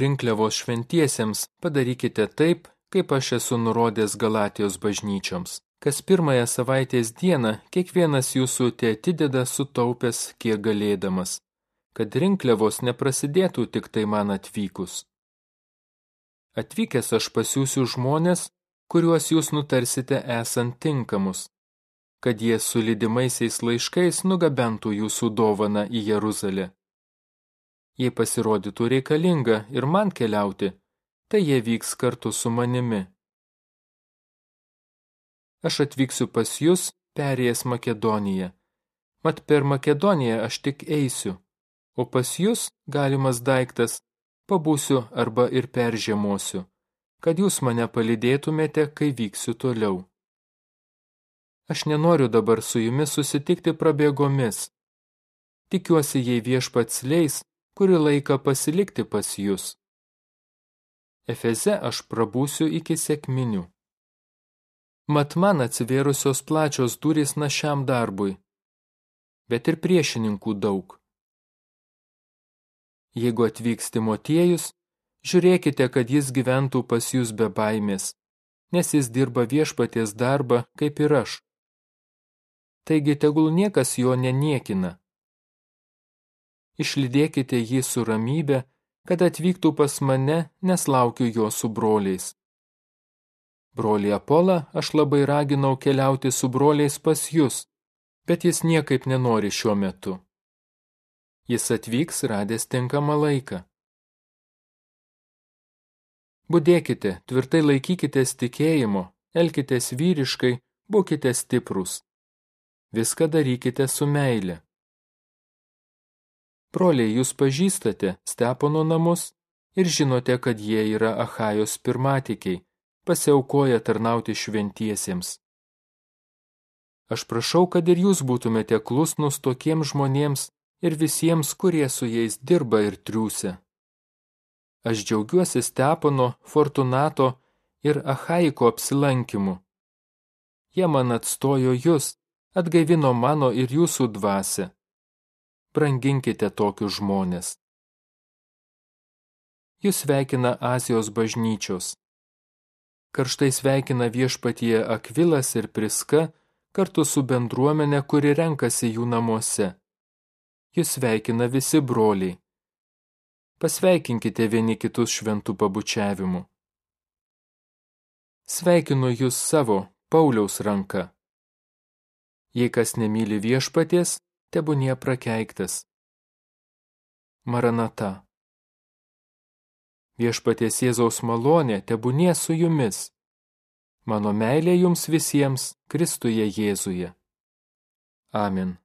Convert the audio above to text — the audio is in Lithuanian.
rinkliavos šventiesiems padarykite taip, kaip aš esu nurodęs Galatijos bažnyčioms. Kas pirmąją savaitės dieną kiekvienas jūsų te atideda sutaupęs kiek galėdamas, kad rinkliavos neprasidėtų tik tai man atvykus. Atvykęs aš pasiūsiu žmonės, kuriuos jūs nutarsite esant tinkamus, kad jie su lydimaisiais laiškais nugabentų jūsų dovaną į Jeruzalę. Jei pasirodytų reikalinga ir man keliauti, tai jie vyks kartu su manimi. Aš atvyksiu pas jūs, perėjęs Makedoniją. Mat per Makedoniją aš tik eisiu, o pas jūs galimas daiktas pabūsiu arba ir peržiemosiu, kad jūs mane palidėtumėte, kai vyksiu toliau. Aš nenoriu dabar su jumis susitikti prabėgomis. Tikiuosi, jei viešpats leis, kurį laiką pasilikti pas jūs. Efeze aš prabūsiu iki sėkminių. Mat man atsivėrusios plačios durys našiam darbui, bet ir priešininkų daug. Jeigu atvyks Timotiejus, žiūrėkite, kad jis gyventų pas jūs be baimės, nes jis dirba viešpaties darbą kaip ir aš taigi tegul niekas jo neniekina. Išlydėkite jį su ramybė, kad atvyktų pas mane, nes laukiu jo su broliais. Brolį Apolą aš labai raginau keliauti su broliais pas jūs, bet jis niekaip nenori šiuo metu. Jis atvyks radęs tinkamą laiką. Budėkite, tvirtai laikykitės tikėjimo, elkitės vyriškai, būkite stiprus viską darykite su meile. Broliai, jūs pažįstate Stepono namus ir žinote, kad jie yra Ahajos pirmatikiai, pasiaukoja tarnauti šventiesiems. Aš prašau, kad ir jūs būtumėte klusnus tokiems žmonėms ir visiems, kurie su jais dirba ir triūsia. Aš džiaugiuosi Stepono, Fortunato ir Ahaiko apsilankimu. Jie man atstojo jūs atgaivino mano ir jūsų dvasę. Branginkite tokius žmonės. Jūs sveikina Azijos bažnyčios. Karštai sveikina viešpatie Akvilas ir Priska kartu su bendruomenė, kuri renkasi jų namuose. Jūs sveikina visi broliai. Pasveikinkite vieni kitus šventų pabučiavimu. Sveikinu jūs savo, Pauliaus ranka. Jei kas nemyli viešpaties, tebūnie prakeiktas. Maranata. Viešpaties Jėzaus malonė tebūnie su jumis. Mano meilė jums visiems Kristuje Jėzuje. Amen.